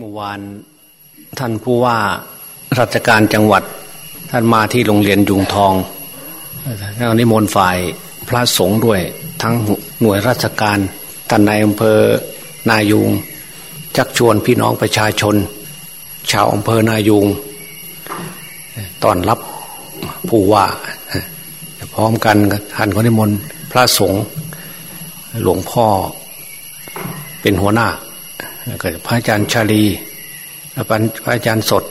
เมื่อวานท่านผู้ว่าราชการจังหวัด ท่านมาที่โรงเรียนยุงทองท่านนิมนต์ฝ่ายพระสงฆ์ด้วย ทั้งหน่วยราชการท่านในอำเภอนายุง ชักชวนพี่น้องประชาชน ชาวอำเภอนายุงตอนรับผู้ว่า พร้อมกันท่านก็นิมนต์พระสงฆ์หลวงพ่อเป็นหัวหน้า เกิดพระอาจารย์ชาลีพระอาจารย์สด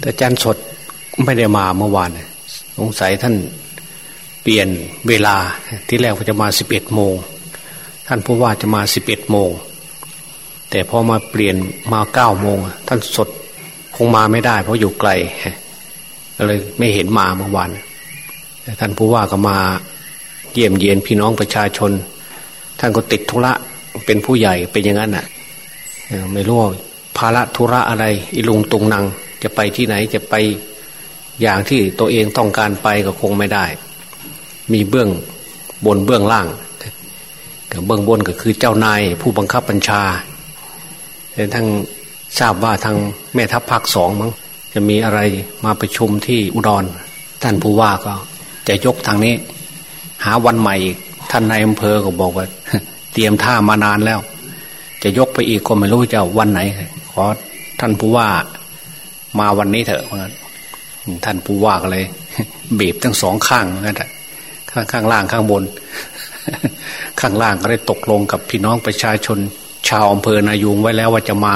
แต่อาจารย์สดไม่ได้มาเมื่อวานสงสัยท่านเปลี่ยนเวลาที่แรกจะมาสิบเอ็ดโมงท่านผู้ว่าจะมาสิบเอ็ดโมงแต่พอมาเปลี่ยนมาเก้าโมงท่านสดคงมาไม่ได้ เพราะอยู่ไกลก็เลยไม่เห็นมาเมื่อวานแต่ท่านผู้ว่าก็มาเยี่ยมเยียนพี่น้องประชาชน ท่านก็ติดธุระเป็นผู้ใหญ่เป็นอย่างนั้นอะ ไม่รู้ว่าภาระธุระอะไรอิลุงตุงนางจะไปที่ไหนจะไปอย่างที่ตัวเองต้องการไปก็คงไม่ได้ มีเบื้องบนเบื้องล่างเบื้องบนก็คือเจ้านายผู้บังคับบัญชาแต่ทั้งทราบว่าทางแม่ทัพภาคสองมั้งจะมีอะไรมาประชุมที่อุดร ท่านผู้ว่าก็ จะยกทางนี้ หาวันใหม่อีกท่านนายอำเภอก็บอกว่า เตรียมท่ามานานแล้ว จะยกไปอีกก็ไม่รู้จะวันไหน ขอท่านผู้ว่ามาวันนี้เถอะเพราะงั้นท่านผู้ว่าก็เลยบีบทั้งสองข้างเหมือนกันข้างข้างล่างข้างบน ข้างล่างก็ได้ตกลงกับพี่น้องประชาชน ชาวอำเภอนายูงไว้แล้วว่าจะมา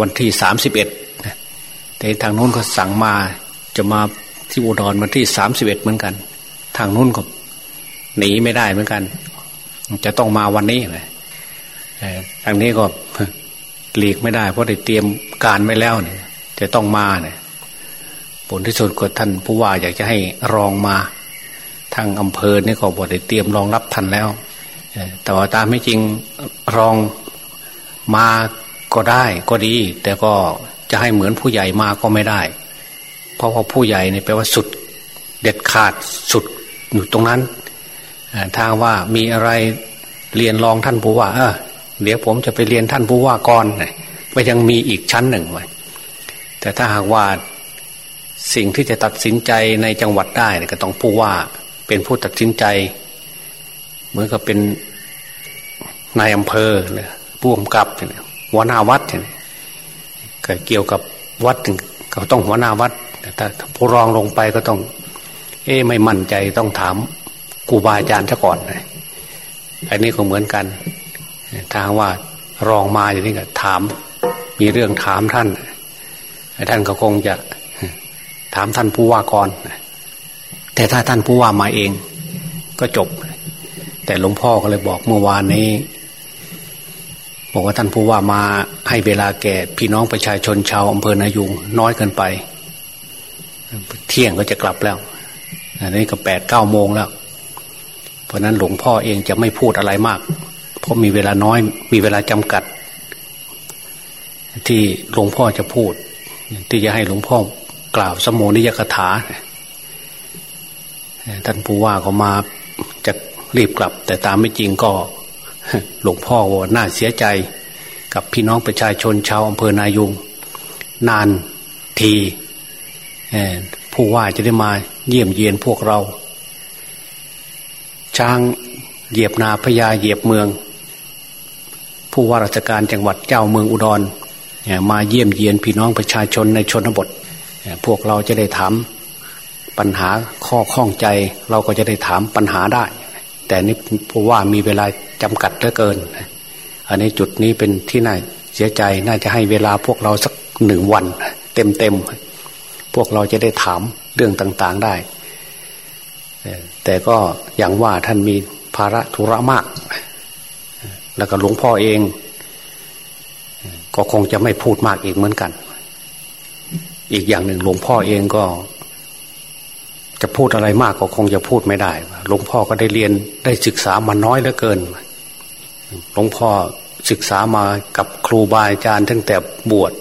วันที่สามสิบเอ็ดแต่ทางนู้นก็สั่งมาจะมาที่อุดรวันที่สามสิบเอ็ดเหมือนกัน ทางนู้นก็หนีไม่ได้เหมือนกัน จะต้องมาวันนี้เลย ทางนี้ก็หลีกไม่ได้ เพราะได้เตรียมการไว้แล้วเนี่ย จะต้องมาเนี่ยผลที่สุดก็ท่านผู้ว่าอยากจะให้รองมา ทางอำเภอเนี่ยก็บอกได้เตรียมรองรับทันแล้วแต่ว่าตามไม่จริงรองมาก็ได้ก็ดี แต่ก็จะให้เหมือนผู้ใหญ่มาก็ไม่ได้ เพราะว่าผู้ใหญ่เนี่ยแปลว่าสุดเด็ดขาดสุดอยู่ตรงนั้นทางว่ามีอะไรเรียนรองท่านผู้ว่า เออ เดี๋ยวผมจะไปเรียนท่านผู้ว่าก่อนก็ยังมีอีกชั้นหนึ่งไว้แต่ถ้าหากว่าสิ่งที่จะตัดสินใจในจังหวัดได้ก็ต้องผู้ว่าเป็นผู้ตัดสินใจ เหมือนกับเป็นนายอำเภอเนี่ยผู้กำกับหัวหน้าวัดเนี่ยก็เกี่ยวกับวัดก็ต้องหัวหน้าวัดแต่ถ้าผู้รองลงไปก็ต้อง เอ๊ไม่มั่นใจต้องถามครูบาอาจารย์ซะก่อนอันนี้ก็เหมือนกัน ถ้าว่ารองมาอย่างนี้ก็ถาม มีเรื่องถามท่าน ท่านก็คงจะถามท่านผู้ว่าก่อนแต่ถ้าท่านผู้ว่ามาเอง ก็จบ แต่หลวงพ่อก็เลยบอกเมื่อวานนี้ บอกว่าท่านผู้ว่ามาให้เวลาแก่พี่น้องประชาชนชาวอำเภอนายุงน้อยเกินไป เที่ยงก็จะกลับแล้วอันนี้ก็แปดเก้าโมงแล้ว เพราะนั้นหลวงพ่อเองจะไม่พูดอะไรมาก เพราะมีเวลาน้อย มีเวลาจำกัด ที่หลวงพ่อจะพูด ที่จะให้หลวงพ่อกล่าวสมโภนิยกถา ท่านผู้ว่าก็มาจะรีบกลับ แต่ตามไม่จริงก็หลวงพ่อว่าน่าเสียใจกับพี่น้องประชาชนชาวอำเภอนายุง นานทีผู้ว่าจะได้มาเยี่ยมเยียนพวกเรา ช้างเหยียบนาพญาเหยียบเมือง ผู้ว่าราชการจังหวัดเจ้าเมืองอุดรมาเยี่ยมเยียนพี่น้องประชาชนในชนบท พวกเราจะได้ถามปัญหาข้อข้องใจ เราก็จะได้ถามปัญหาได้ แต่นี่ผู้ว่ามีเวลาจำกัดเหลือเกิน อันนี้จุดนี้เป็นที่น่าเสียใจน่าจะให้เวลาพวกเราสักหนึ่งวัน เต็มเต็มพวกเราจะได้ถามเรื่องต่างๆได้ แต่ก็อย่างว่าท่านมีภาระธุระมาก แล้วก็หลวงพ่อเอง ก็คงจะไม่พูดมากอีกเหมือนกัน อีกอย่างหนึ่งหลวงพ่อเองก็ จะพูดอะไรมากก็คงจะพูดไม่ได้หลวงพ่อก็ได้เรียนได้ศึกษามาน้อยเหลือเกินหลวงพ่อศึกษามากับครูบาอาจารย์ตั้งแต่บวช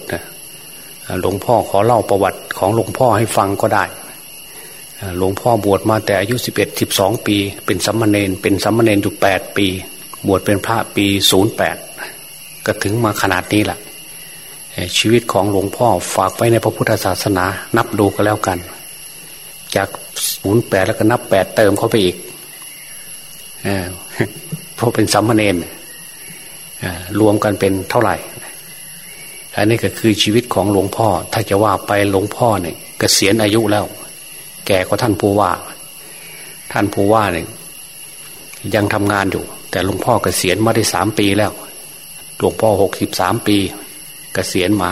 หลวงพ่อขอเล่าประวัติของหลวงพ่อให้ฟังก็ได้หลวงพ่อบวชมาแต่อายุสิบเอ็ดสิบสองปี เป็นสัมมาเนนเป็นสัมมาเนนอยู่แปดปี บวชเป็นพระปีศูนย์แปดก็ถึงมาขนาดนี้แหละชีวิตของหลวงพ่อฝากไว้ในพระพุทธศาสนา นับดูก็แล้วกัน จากศูนย์แปดแล้วก็นับแปดเติมเข้าไปอีกเพราะเป็นสัมมาเนนรวมกันเป็นเท่าไหร่ อันนี้ก็คือชีวิตของหลวงพ่อ ถ้าจะว่าไปหลวงพ่อเนี่ยกเกษียณอายุแล้ว แก่กว่าท่านผู้ว่า ท่านผู้ว่าเนี่ยยังทำงานอยู่ แต่หลวงพ่อเกษียณมาได้สามปีแล้วหลวงพ่อหกสิบสามปีกเกษียณมา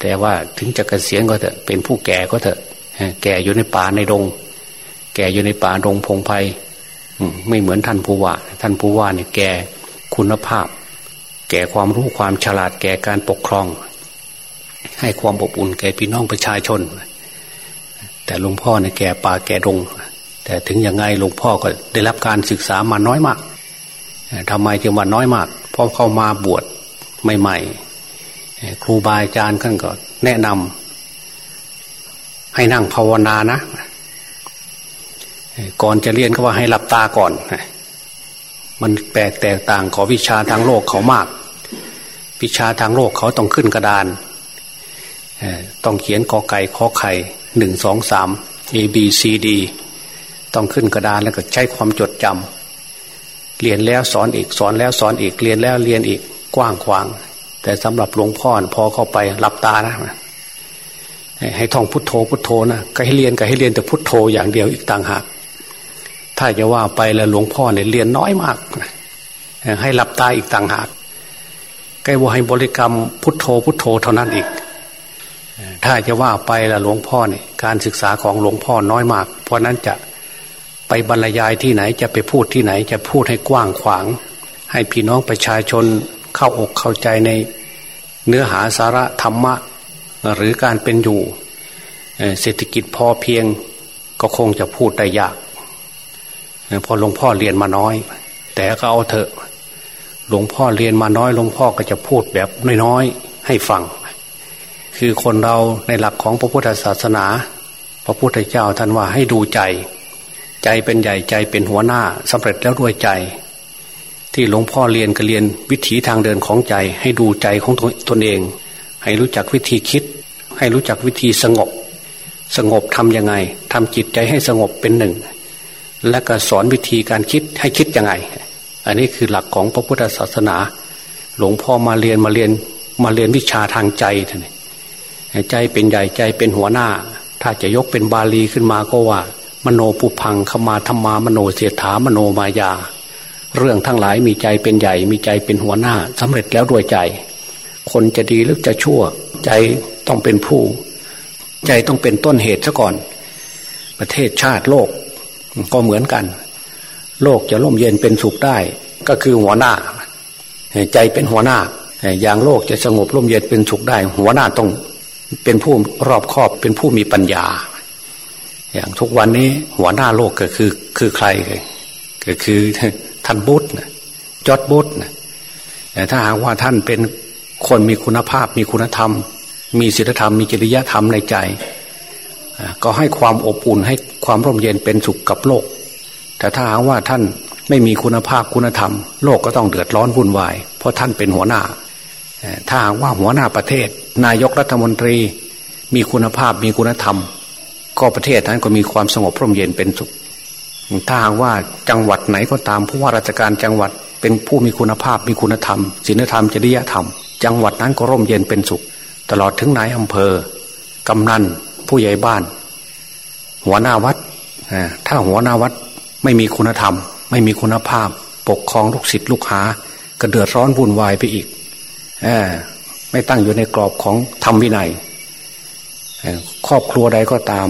แต่ว่าถึงจะเกษียณก็เถอะเป็นผู้แก่ก็เถอะแก่อยู่ในป่าในดง แก่อยู่ในป่าดงพงไพ่ไม่เหมือนท่านผู้ว่า ท่านผู้ว่าเนี่ยแก่คุณภาพ แก่ความรู้ความฉลาดแก่การปกครอง ให้ความอบอุ่นแก่พี่น้องประชาชน แต่หลวงพ่อเนี่ยแก่ป่าแก่ดง แต่ถึงยังไงหลวงพ่อก็ได้รับการศึกษามาน้อยมาก ทำไมจึงว่าน้อยมากเพราะเข้ามาบวชใหม่ๆครูบาอาจารย์ท่านก็แนะนำให้นั่งภาวนานะ ก่อนจะเรียนก็ว่าให้หลับตาก่อน มันแปลกแตกต่างขอวิชาทางโลกเขามาก วิชาทางโลกเขาต้องขึ้นกระดานต้องเขียนกอไก่ขอไข่หนึ่งสองสาม A B C D ต้องขึ้นกระดานแล้วก็ใช้ความจดจำ เรียนแล้วสอนอีกสอนแล้วสอนอีกเรียนแล้วเรียนอีกกว้างขวาง แต่สำหรับหลวงพ่อพอเข้าไปหลับตานะให้ท่องพุทโธพุทโธนะก็ให้เรียนก็ให้เรียนแต่พุทโธอย่างเดียวอีกต่างหาก ถ้าจะว่าไปแล้วหลวงพ่อเนี่ยเรียนน้อยมากให้หลับตาอีกต่างหากใกล้ว่าให้บริกรรมพุทโธพุทโธเท่านั้นอีก ถ้าจะว่าไปแล้วหลวงพ่อเนี่ยการศึกษาของหลวงพ่อน้อยมาก เพราะนั้นจะ ไปบรรยายที่ไหนจะไปพูดที่ไหนจะพูดให้กว้างขวาง ให้พี่น้องประชาชนเข้าอกเข้าใจในเนื้อหาสาระธรรมะ หรือการเป็นอยู่เศรษฐกิจพอเพียงก็คงจะพูดได้ยากพอหลวงพ่อเรียนมาน้อย แต่ก็เอาเถอะหลวงพ่อเรียนมาน้อยหลวงพ่อก็จะพูดแบบน้อยๆให้ฟัง คือคนเราในหลักของพระพุทธศาสนา พระพุทธเจ้าท่านว่าให้ดูใจ ใจเป็นใหญ่ใจเป็นหัวหน้าสำเร็จแล้วด้วยใจ ที่หลวงพ่อเรียนก็เรียนวิถีทางเดินของใจ ให้ดูใจของตนเอง ให้รู้จักวิธีคิด ให้รู้จักวิธีสงบ สงบทำยังไงทำจิตใจให้สงบเป็นหนึ่ง และก็สอนวิธีการคิดให้คิดยังไง อันนี้คือหลักของพระพุทธศาสนา หลวงพ่อมาเรียนมาเรียนมาเรียนวิชาทางใจท่านใจเป็นใหญ่ใจเป็นหัวหน้า ถ้าจะยกเป็นบาลีขึ้นมาก็ว่า มโนปุพังขมาธรรมามโนเสถามโนมายา เรื่องทั้งหลายมีใจเป็นใหญ่ มีใจเป็นหัวหน้าสำเร็จแล้วด้วยใจ คนจะดีหรือจะชั่ว ใจต้องเป็นผู้ ใจต้องเป็นต้นเหตุซะก่อน ประเทศชาติโลกก็เหมือนกัน โลกจะร่มเย็นเป็นสุขได้ ก็คือหัวหน้า ใจเป็นหัวหน้า อย่างโลกจะสงบร่มเย็นเป็นสุขได้ หัวหน้าต้องเป็นผู้รอบคอบเป็นผู้มีปัญญา อย่างทุกวันนี้หัวหน้าโลกก็คือคือใครก็คือท่านบุตรจอดบุตรแต่ถ้าหากว่าท่านเป็นคนมีคุณภาพ มีคุณธรรม มีศีลธรรม มีจริยธรรมในใจ ก็ให้ความอบอุ่นให้ความร่มเย็นเป็นสุขกับโลก แต่ถ้าหากว่าท่านไม่มีคุณภาพคุณธรรม โลกก็ต้องเดือดร้อนวุ่นวาย เพราะท่านเป็นหัวหน้า ถ้าหากว่าหัวหน้าประเทศ นายกรัฐมนตรี มีคุณภาพมีคุณธรรม ก็ประเทศนั้นก็มีความสงบร่มเย็นเป็นสุขถ้าหากว่าจังหวัดไหนก็ตามผู้ว่าราชการจังหวัดเป็นผู้มีคุณภาพมีคุณธรรมศีลธรรมจริยธรรม จังหวัดนั้นก็ร่มเย็นเป็นสุข ตลอดถึงนายอำเภอ กำนันผู้ใหญ่บ้าน หัวหน้าวัดถ้าหัวหน้าวัดไม่มีคุณธรรม ไม่มีคุณภาพ ปกครองลูกศิษย์ลูกหา ก็เดือดร้อนวุ่นวายไปอีกอไม่ตั้งอยู่ในกรอบของธรรมวินัย ครอบครัวใดก็ตาม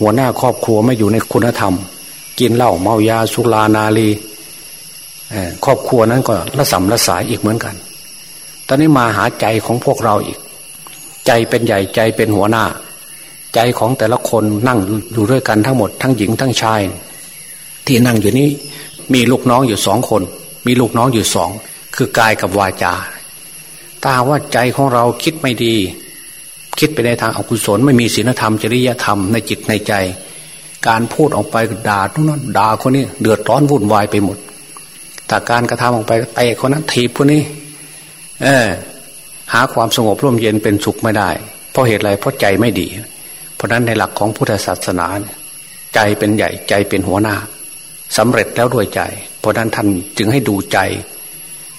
หัวหน้าครอบครัวไม่อยู่ในคุณธรรม กินเหล้าเมายาสุรานาลีครอบครัวนั้นก็ละสัมละสายอีกเหมือนกัน ตอนนี้มาหาใจของพวกเราอีก ใจเป็นใหญ่ใจเป็นหัวหน้า ใจของแต่ละคนนั่งอยู่ด้วยกันทั้งหมดทั้งหญิงทั้งชาย ที่นั่งอยู่นี้มีลูกน้องอยู่สองคน มีลูกน้องอยู่สองคือกายกับวาจาถ้าว่าใจของเราคิดไม่ดี คิดไปในทางอกุศล ไม่มีศีลธรรมจริยธรรมในจิตในใจ การพูดออกไปด่าทุกนั้นด่าคนนี้เดือดร้อนวุ่นวายไปหมดแต่การกระทำออกไปเตะคนนั้นทีบคนนี้ เออ หาความสงบร่มเย็นเป็นสุขไม่ได้ เพราะเหตุอะไรเพราะใจไม่ดี เพราะนั้นในหลักของพุทธศาสนาใจเป็นใหญ่ใจเป็นหัวหน้าสำเร็จแล้วด้วยใจ เพราะนั้นท่านจึงให้ดูใจ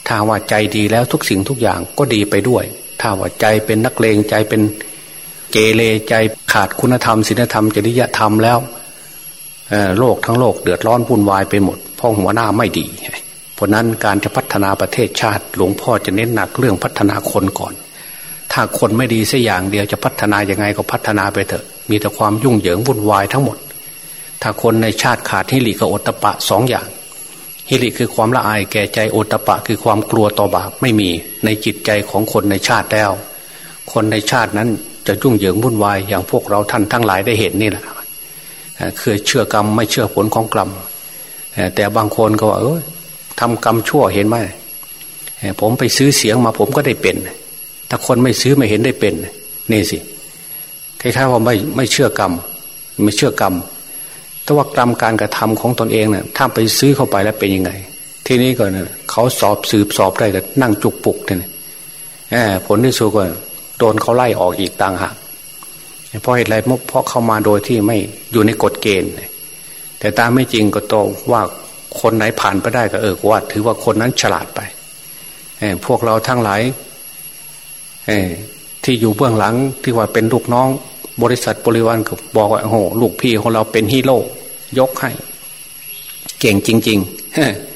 ถ้าว่าใจดีแล้วทุกสิ่งทุกอย่างก็ดีไปด้วย ถ้าว่าใจเป็นนักเลงใจเป็นเกเรใจขาดคุณธรรมศีลธรรมจริยธรรมแล้วโลกทั้งโลกเดือดร้อนวุ่นวายไปหมดเพราะหัวหน้าไม่ดี เพราะนั้นการจะพัฒนาประเทศชาติ หลวงพ่อจะเน้นหนักเรื่องพัฒนาคนก่อน ถ้าคนไม่ดีสัอย่างเดียวจะพัฒนายังไงก็พัฒนาไปเถอะ มีแต่ความยุ่งเหยิงวุ่นวายทั้งหมด ถ้าคนในชาติขาดฮิริกับอตตะปะสองอย่าง ฮิริคือความละอายแก่ใจโอตะปะ คือความกลัวต่อบาปไม่มีในจิตใจของคนในชาติแล้ว คนในชาตินั้นจะยุ่งเหยิงวุ่นวายอย่างพวกเราท่านทั้งหลายได้เห็นนี่แหละคือเชื่อกรรมไม่เชื่อผลของกรรมแต่บางคนก็ว่าเออทำกรรมชั่วเห็นไหมผมไปซื้อเสียงมาผมก็ได้เป็น ถ้าคนไม่ซื้อไม่เห็นได้เป็น นี่สิคล้ายๆว่าไม่ไม่เชื่อกรรม ไม่เชื่อกรรม แต่ว่ากรรมการกระทำของตนเองเนี่ยถ้าไปซื้อเข้าไปแล้วเป็นยังไง ทีนี้ก็เนี่ยเขาสอบสืบสอบได้ก็นั่งจุกปุกเนี่ยผลที่สุดก็โดนเขาไล่ออกอีกต่างหากเพราะเหตุไรเพราะเข้ามาโดยที่ไม่อยู่ในกฎเกณฑ์ แต่ตามไม่จริงก็โตว่าคนไหนผ่านไปได้ก็เออว่า ถือว่าคนนั้นฉลาดไปพวกเราทั้งหลายที่อยู่เบื้องหลังที่ว่าเป็นลูกน้อง บริษัทบริวารก็บอกว่าโอ้โหลูกพี่ของเราเป็นฮีโร่ ยกให้ เก่งจริง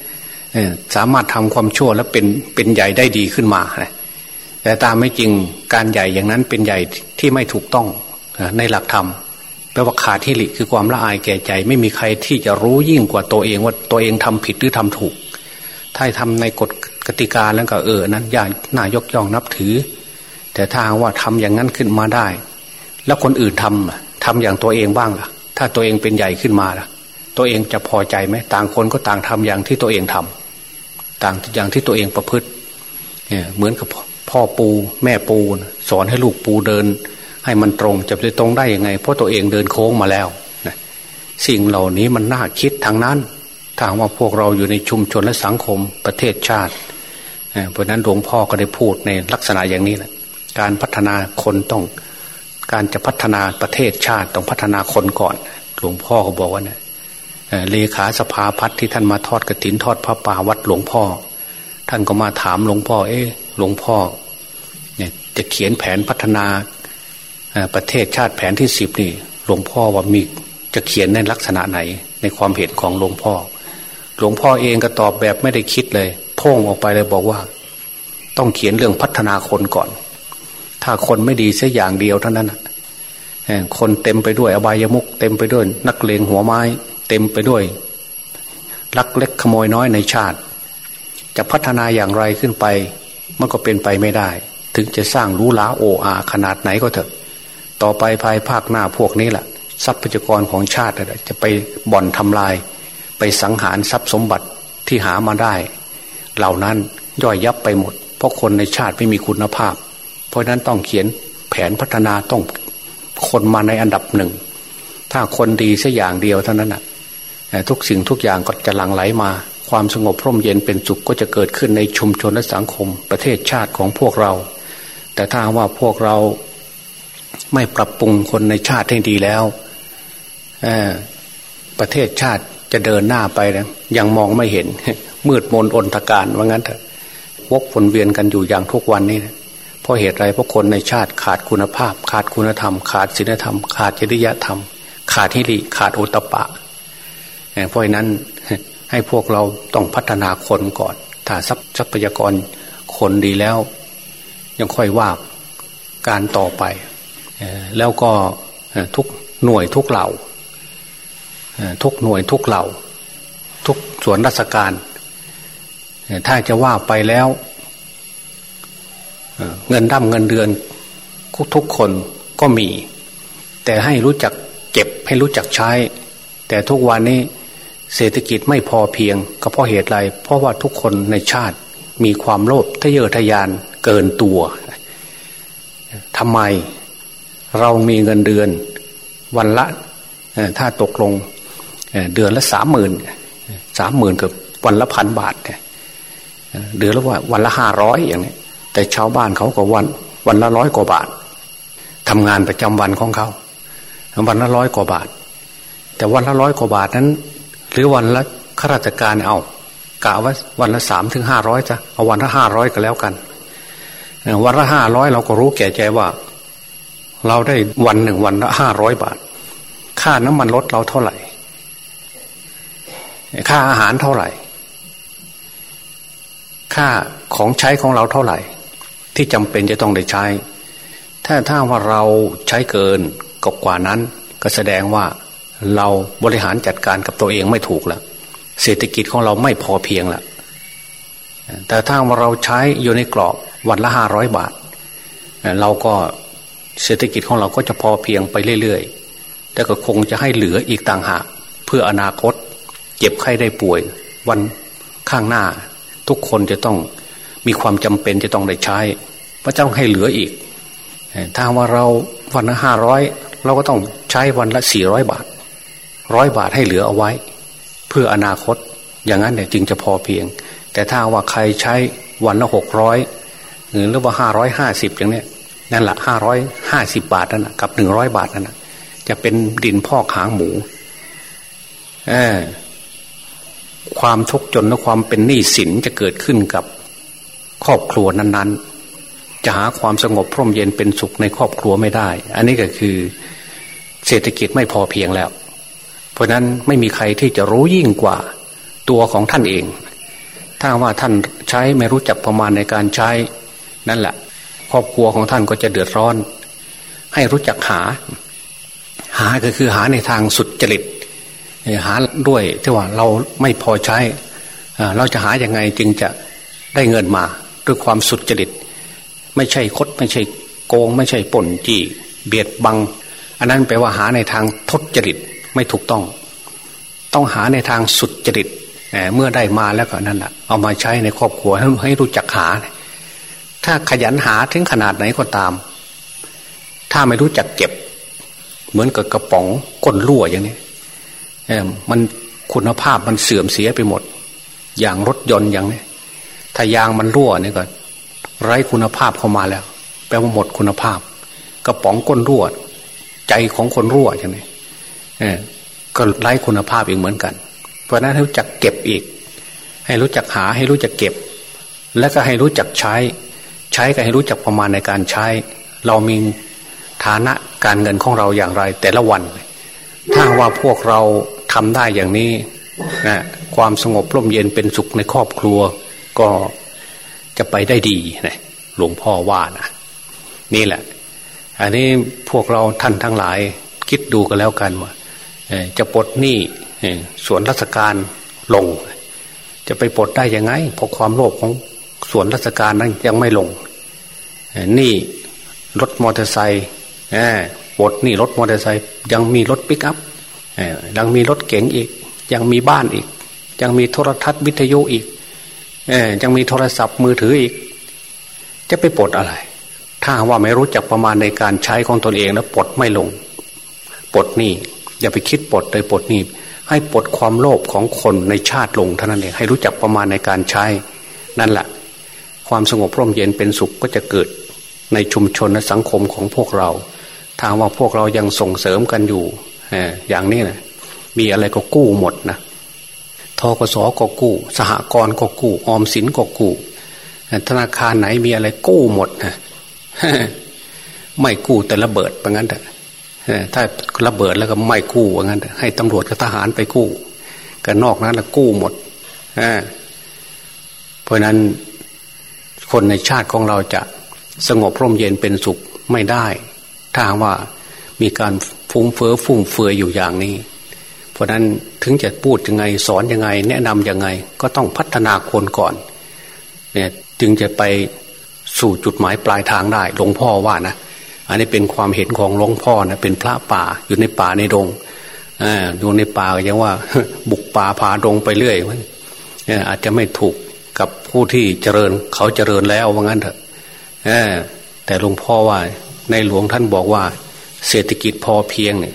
ๆสามารถทำความชั่วแล้วเป็นเป็นใหญ่ได้ดีขึ้นมาแต่ตามไม่จริงการใหญ่อย่างนั้นเป็นใหญ่ที่ไม่ถูกต้องในหลักธรรมแปลว่าขาดที่หลิคือความละอายแก่ใจ ไม่มีใครที่จะรู้ยิ่งกว่าตัวเองว่าตัวเองทำผิดหรือทำถูก ถ้าทำในกฎกติกาแล้วก็เออนั้นอย่าน่ายกย่องนับถือ แต่ถ้าว่าทำอย่างนั้นขึ้นมาได้ แล้วคนอื่นทำทำอย่างตัวเองบ้างล่ะ ถ้าตัวเองเป็นใหญ่ขึ้นมาล่ะ ตัวเองจะพอใจไหมต่างคนก็ต่างทำอย่างที่ตัวเองทำต่างอย่างที่ตัวเองประพฤติเหมือนกับพ่อปูแม่ปูสอนให้ลูกปูเดิน ให้มันตรงจะไปตรงได้ยังไง เพราะตัวเองเดินโค้งมาแล้วสิ่งเหล่านี้มันน่าคิดทางนั้นทาว่าพวกเราอยู่ในชุมชนและสังคมประเทศชาติเพราะนั้นหลวงพ่อก็ได้พูดในลักษณะอย่างนี้แหละการพัฒนาคนต้อง การจะพัฒนาประเทศชาติต้องพัฒนาคนก่อน หลวงพ่อก็บอกว่าเนี่ยเลขาสภาพัฒน์ที่ท่านมาทอดกระถินทอดพระป่าวัดหลวงพ่อ ท่านก็มาถามหลวงพ่อ เอ๊ะหลวงพ่อเนี่ยจะเขียนแผนพัฒนาประเทศชาติแผนที่สิบนี่หลวงพ่อว่ามีจะเขียนในลักษณะไหนในความเห็นของหลวงพ่อ หลวงพ่อเองก็ตอบแบบไม่ได้คิดเลยพ่งออกไปเลยบอกว่า ต้องเขียนเรื่องพัฒนาคนก่อน ถ้าคนไม่ดีสักอย่างเดียวเท่านั้น คนเต็มไปด้วยอบายมุกเต็มไปด้วย นักเลงหัวไม้ เต็มไปด้วยลักเล็กขโมยน้อยในชาติ จะพัฒนาอย่างไรขึ้นไป มันก็เป็นไปไม่ได้ ถึงจะสร้างรู้ล้าโออาขนาดไหนก็เถอะ ต่อไปภายภาคหน้าพวกนี้แหละทรัพยากรของชาติจะไปบ่อนทำลาย ไปสังหารทรัพย์สมบัติที่หามาได้ เหล่านั้นย่อยยับไปหมด เพราะคนในชาติไม่มีคุณภาพ เพราะนั้นต้องเขียนแผนพัฒนาต้อง คนมาในอันดับหนึ่ง ถ้าคนดีสัอย่างเดียวเท่านั้นนะทุกสิ่งทุกอย่างก็จะหลั่งไหลมา ความสงบพร่มเย็นเป็นสุขก็จะเกิดขึ้นในชุมชนและสังคมประเทศชาติของพวกเรา แต่ถ้าว่าพวกเราไม่ปรับปรุงคนในชาติให้ดีแล้วประเทศชาติจะเดินหน้าไปนะยังมองไม่เห็น มืดมนอนตการว่างั้นเถอะวกวนเวียนกันอยู่อย่างทุกวันนี้นะ เพราะเหตุไรเพราะคนในชาติขาดคุณภาพ ขาดคุณธรรม ขาดศีลธรรม ขาดจริยธรรม ขาดฮิริขาดโอตปะเพราะนั้นให้พวกเราต้องพัฒนาคนก่อน ถ้าทรัพยากรคนดีแล้ว ยังค่อยว่าการต่อไป แล้วก็ทุกหน่วยทุกเหล่า ทุกหน่วยทุกเหล่า ทุกส่วนราชการ ถ้าจะว่าไปแล้ว เงินด่ำเงินเดือนทุกคนก็มี แต่ให้รู้จักเก็บให้รู้จักใช้ แต่ทุกวันนี้เศรษฐกิจไม่พอเพียงก็เพราะเหตุไร เพราะว่าทุกคนในชาติมีความโลภทะเยอทะยานเกินตัวทำไมเรามีเงินเดือนวันละถ้าตกลงเดือนละสามหมื่นสามหมื่นกับวันละพันบาทเดือนละว่าวันละห้าร้อยอย่างนี้ แต่ชาวบ้านเขาก็วัน วันละร้อยกว่าบาททำงานประจำวันของเขาวันละร้อยกว่าบาท แต่วันละร้อยกว่าบาทนั้น หรือวันละข้าราชการเอากะว่าวันละสามถึงห้าร้อยจ้ะเอาวันละห้าร้อยก็แล้วกันวันละห้าร้อยเราก็รู้แก่ใจว่า เราได้วันหนึ่งวันละห้าร้อยบาท ค่าน้ำมันรถเราเท่าไหร่ ค่าอาหารเท่าไหร่ ค่าของใช้ของเราเท่าไหร่ ที่จำเป็นจะต้องได้ใช้ ถ้าถ้าว่าเราใช้เกินกกว่านั้น ก็แสดงว่าเราบริหารจัดการกับตัวเองไม่ถูกล้วเศรษฐกิจของเราไม่พอเพียงละแต่ถ้าว่าเราใช้อยู่ในกรอบวันละห้าร้อยบาท เราก็เศรษฐกิจของเราก็จะพอเพียงไปเรื่อยๆ แต่ก็คงจะให้เหลืออีกต่างหากเพื่ออนาคต เจ็บไข้ได้ป่วย วันข้างหน้า ทุกคนจะต้อง มีความจำเป็นจะต้องได้ใช้พระเจ้าให้เหลืออีก ถ้าว่าเราวันละห้าร้อยเราก็ต้องใช้วันละสี่ร้อยบาทร้อยบาทให้เหลือเอาไว้ เพื่ออนาคตอย่างนั้นเนี่ยจึงจะพอเพียง แต่ถ้าว่าใครใช้วันละหกร้อยหรือว่าห้าร้อยห้าสิบอย่างเนี้ยนั่นแหละห้าร้อยห้าสิบบาทนั่นกับหนึ่งร้อยบาทนั่นจะเป็นดินพอกหางหมูเออความทุกข์จนและความเป็นหนี้สินจะเกิดขึ้นกับ ครอบครัวนั้น ๆ จะหาความสงบพร่มเย็นเป็นสุขในครอบครัวไม่ได้ อันนี้ก็คือเศรษฐกิจไม่พอเพียงแล้ว เพราะนั้นไม่มีใครที่จะรู้ยิ่งกว่าตัวของท่านเอง ถ้าว่าท่านใช้ไม่รู้จักประมาณในการใช้นั่นแหละ ครอบครัวของท่านก็จะเดือดร้อน ให้รู้จักหา หาก็คือหาในทางสุดจริตหาด้วยที่ว่าเราไม่พอใช้เราจะหาอย่างไงจึงจะได้เงินมา ด้วยความสุดจริต ไม่ใช่คดไม่ใช่โกง ไม่ใช่ป่นจีเบียดบัง อันนั้นแปลว่าหาในทางทดจริตไม่ถูกต้อง ต้องหาในทางสุดจริตเมื่อได้มาแล้วก็นั่นแหละเอามาใช้ในครอบครัวให้รู้จักหา ถ้าขยันหาถึงขนาดไหนก็ตาม ถ้าไม่รู้จักเก็บ เหมือนกับกระป๋องก้นรั่วอย่างนี้มันคุณภาพมันเสื่อมเสียไปหมด อย่างรถยนต์อย่างนี้ ถ้ายางมันรั่วนี่ก็ ไร้คุณภาพเข้ามาแล้ว แปลว่าหมดคุณภาพ กระป๋องก้นรั่ว ใจของคนรั่วอย่างนี้ก็ไร้คุณภาพอีกเหมือนกัน เพราะนั้นให้รู้จักเก็บอีก ให้รู้จักหาให้รู้จักเก็บ และก็ให้รู้จักใช้ ใช้ก็ให้รู้จักประมาณในการใช้ เรามีฐานะการเงินของเราอย่างไร แต่ละวัน ถ้าว่าพวกเราทำได้อย่างนี้นะความสงบร่มเย็นเป็นสุขในครอบครัว ก็จะไปได้ดีนะหลวงพ่อว่านะนี่แหละ อันนี้พวกเราท่านทั้งหลาย คิดดูกันแล้วกันว่าจะปลดหนี้ส่วนราชการลง จะไปปลดได้ยังไง เพราะความโลภของส่วนราชการนั้นยังไม่ลงนี่รถมอเตอร์ไซค์ปลดนี่รถมอเตอร์ไซค์ยังมีรถปิกอัพยังมีรถเก๋งอีก ยังมีบ้านอีก ยังมีโทรทัศน์วิทยุอีก ยังมีโทรศัพท์มือถืออีก จะไปปลดอะไร ถ้าว่าไม่รู้จักประมาณในการใช้ของตนเองแล้วปลดไม่ลงปลดนี่ อย่าไปคิดปลดเลยปลดนี่ให้ปลดความโลภของคนในชาติลงเท่านั้นเองให้รู้จักประมาณในการใช้ นั่นแหละความสงบร่มเย็นเป็นสุขก็จะเกิดในชุมชนและสังคมของพวกเราถ้าว่าพวกเรายังส่งเสริมกันอยู่อย่างนี้นะมีอะไรก็กู้หมดนะ ทกศก็กู้ สหกรณ์ก็กู้ ออมสินก็กู้ ธนาคารไหนมีอะไรกู้หมดนะไม่กู้แต่ระเบิดเพราะงั้นเถอะถ้าระเบิดแล้วก็ไม่กู้ว่างั้นให้ตำรวจกับทหารไปกู้กันนอกนั้นละกู้หมดเพราะนั้นคนในชาติของเราจะสงบร่มเย็นเป็นสุขไม่ได้ ถ้าว่ามีการฟุ้งเฟ้อฟุ่มเฟือยอยู่อย่างนี้ ราะนั้นถึงจะพูดยังไงสอนยังไง แนะนำยังไง ก็ต้องพัฒนาคนก่อนเนี่ยจึงจะไปสู่จุดหมายปลายทางได้หลวงพ่อว่านะอันนี้เป็นความเห็นของหลวงพ่อนะเป็นพระป่าอยู่ในป่าในดงอ่าอยู่ในป่าอย่างว่า บุกป่าพาดงไปเรื่อยอาจจะไม่ถูกกับผู้ที่เจริญ เขาเจริญแล้วว่างั้นเถอะแต่หลวงพ่อว่า ในหลวงท่านบอกว่า เศรษฐกิจพอเพียงเนี่ย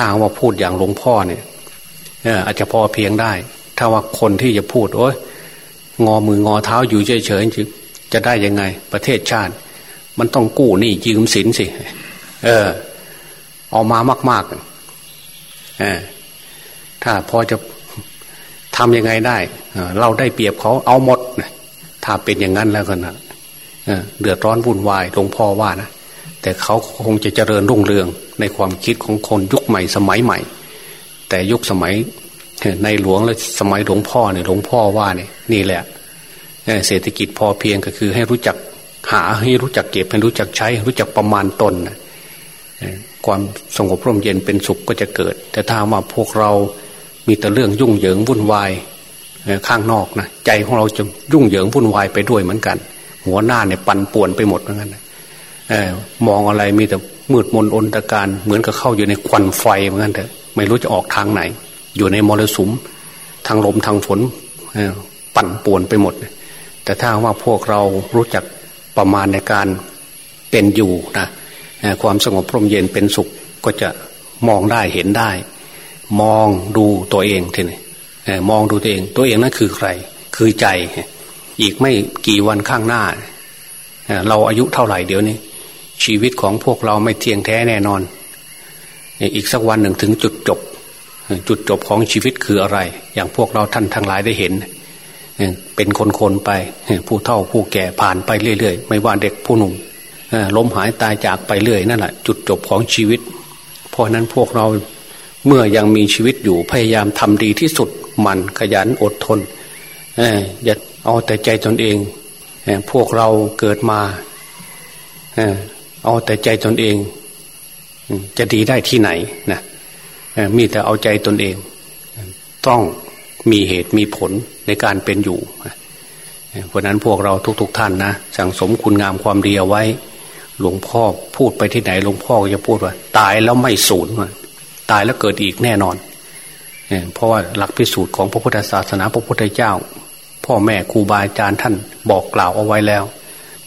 ถ้าว่าพูดอย่างหลวงพ่อเนี่ยอาจจะพอเพียงได้ ถ้าว่าคนที่จะพูดโอ้ยงอมืองอเท้าอยู่เฉยๆจะได้ยังไง ประเทศชาติ มันต้องกู้หนี้ยืมสินสิ เออ เอามามากๆเออถ้าพอจะทำยังไงได้เราได้เปรียบเขาเอาหมดถ้าเป็นอย่างนั้นแล้วกันนะเดือดร้อนวุ่นวายหลวงพ่อว่านะ แต่เขาคงจะเจริญรุ่งเรืองในความคิดของคนยุคใหม่สมัยใหม่ แต่ยุคสมัยในหลวงและสมัยหลวงพ่อเนี่ยหลวงพ่อว่าเนี่ยนี่แหละเศรษฐกิจพอเพียงก็คือให้รู้จักหาให้รู้จักเก็บให้รู้จักใช้ รู้จักประมาณตนความสงบร่มเย็นเป็นสุขก็จะเกิด แต่ถ้าว่าพวกเรามีแต่เรื่องยุ่งเหยิงวุ่นวายข้างนอกนะใจของเราจะยุ่งเหยิงวุ่นวายไปด้วยเหมือนกัน หัวหน้าเนี่ยปั่นป่วนไปหมดเหมือนกัน มองอะไรมีแต่มืดมนอนตะการ เหมือนกับเข้าอยู่ในควันไฟเหมือนกันเถอะไม่รู้จะออกทางไหน อยู่ในมรสุมทางลมทางฝนปั่นป่วนไปหมด แต่ถ้าว่าพวกเรารู้จักประมาณในการเป็นอยู่นะความสงบพร่มเย็นเป็นสุขก็จะมองได้เห็นได้ มองดูตัวเองทีนี้มองดูตัวเองตัวเองนั่นคือใคร คือใจ อีกไม่กี่วันข้างหน้า เราอายุเท่าไหร่เดี๋ยวนี้ ชีวิตของพวกเราไม่เที่ยงแท้แน่นอน อีกสักวันหนึ่งถึงจุดจบ จุดจบของชีวิตคืออะไร อย่างพวกเราท่านทั้งหลายได้เห็น เป็นคนๆไป ผู้เฒ่าผู้แก่ผ่านไปเรื่อยๆ ไม่ว่าเด็กผู้หนุ่มล้มหายตายจากไปเรื่อยนั่นแหละจุดจบของชีวิต เพราะนั้นพวกเราเมื่อยังมีชีวิตอยู่พยายามทำดีที่สุดมันขยันอดทนอย่าเอาแต่ใจตนเอง พวกเราเกิดมา เอาแต่ใจตนเอง จะดีได้ที่ไหนนะมีแต่เอาใจตนเอง ต้องมีเหตุมีผลในการเป็นอยู่เพราะนั้นพวกเราทุกๆทท่านนะสั่งสมคุณงามความดีเอาไว้ หลวงพ่อพูดไปที่ไหนหลวงพ่อจะพูดว่า ตายแล้วไม่สูญตายแล้วเกิดอีกแน่นอนเพราะว่าหลักพิสูจน์ของพระพุทธศาสนาพระพุทธเจ้า พ่อแม่ครูบาอาจารย์ท่านบอกกล่าวเอาไว้แล้ว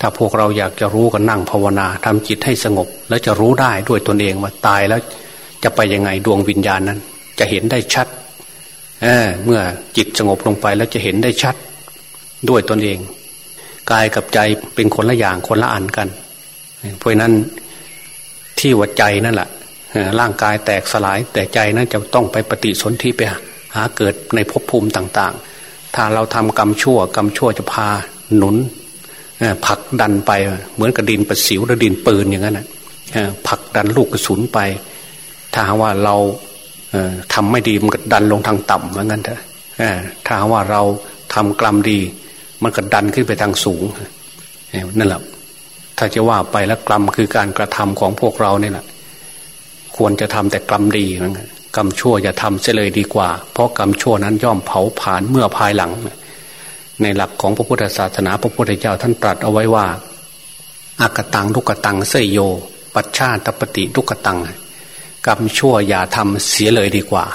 ถ้าพวกเราอยากจะรู้ก็นั่งภาวนาทำจิตให้สงบ แล้วจะรู้ได้ด้วยตนเองว่าตายแล้วจะไปยังไงดวงวิญญาณนั้น จะเห็นได้ชัดเเมื่อจิตสงบลงไปแล้วจะเห็นได้ชัดด้วยตนเองกายกับใจเป็นคนละอย่างคนละอันกัน เพราะนั้นที่วัดใจนั่นแหละร่างกายแตกสลาย แต่ใจนั้นจะต้องไปปฏิสนธิไปหาเกิดในภพภูมิต่าง ๆ ถ้าเราทำกรรมชั่วกรรมชั่วจะพาหนุน ผลักดันไปเหมือนกระดินประสิวหรือดินปืนอย่างนั้นผลักดันลูกกระสุนไป ถ้าว่าเราทำไม่ดีมันก็ดันลงทางต่ำเหมือนกันเถอะถ้าว่าเราทำกรรมดี มันก็ดันขึ้นไปทางสูงนั่นแหละถ้าจะว่าไปแล้วกรรมคือการกระทำของพวกเราเนี่ยแหละควรจะทำแต่กรรมดีนะกรรมชั่วอย่าทำเสียเลยดีกว่า เพราะกรรมชั่วนั้นย่อมเผาผลาญเมื่อภายหลัง ในหลักของพระพุทธศาสนาพระพุทธเจ้าท่านตรัสเอาไว้ว่าอากตังทุกตังเสยโย ปัจชาตปฏิทุกตังกรรมชั่วอย่าทำเสียเลยดีกว่า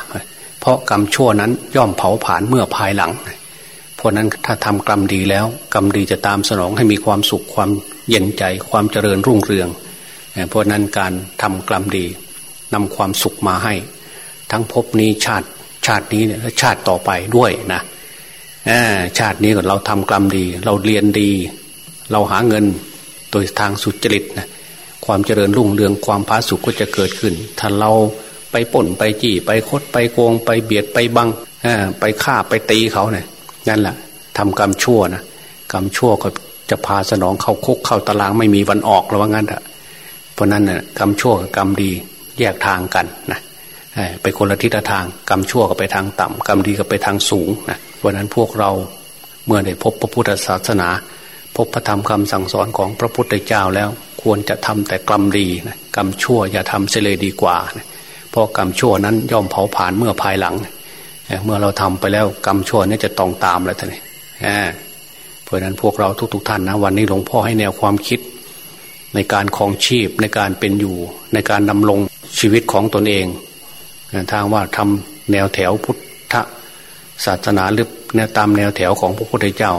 เพราะกรรมชั่วนั้นย่อมเผาผลาญเมื่อภายหลัง เพราะนั้นถ้าทำกรรมดีแล้ว กรรมดีจะตามสนองให้มีความสุขความเย็นใจความเจริญรุ่งเรือง เพราะนั้นการทำกรรมดีนำความสุขมาให้ ทั้งภพนี้ชาติชาตินี้เนี่ยชาติต่อไปด้วยนะ ชาตินี้ก็เราทำกรรมดี เราเรียนดี เราหาเงินโดยทางสุจริตนะความเจริญรุ่งเรืองความพาสุขก็จะเกิดขึ้น ถ้าเราไปป่นไปจี้ไปคดไปโกง ไปเบียดไปบังไปฆ่าไปตีเขาเนี่ยนั่นแหละทำกรรมชั่วนะกรรมชั่วก็จะพาสนองเข้าคุกเข้าตารางไม่มีวันออกแล้วว่างั้นเถอะเพราะนั้นน่ะกรรมชั่วกับกรรมดีแยกทางกันนะไปคนละทิศทางกรรมชั่วก็ไปทางต่ำกรรมดีก็ไปทางสูงนะ ราะนั้นพวกเราเมื่อได้พบพระพุทธศาสนา พบพระธรรมคำสั่งสอนของพระพุทธเจ้าแล้วควรจะทำแต่กรรมดีนะกรรมชั่วอย่าทำเสียเลยดีกว่านะเพราะกรรมชั่วนั้นย่อมเผาผลาญเมื่อภายหลัง เมื่อเราทำไปแล้วกรรมชั่วนี้จะต้องตามแล้วท่านนี่เพราะนั้นพวกเราทุก ๆ ท่านนะวันนี้หลวงพ่อให้แนวความคิด ในการคลองชีพในการเป็นอยู่ ในการดำรงชีวิตของตนเองทางว่าทำแนวแถวพุทธศาสนาหรือ แนวตามแนวแถวของพระพุทธเจ้า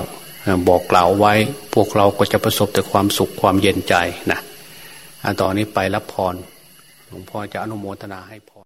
บอกกล่าวไว้พวกเราก็จะประสบแต่ความสุขความเย็นใจนะอันต่อนนี้ไปรับพรหลวงพ่อจะอนุโมทนาให้พร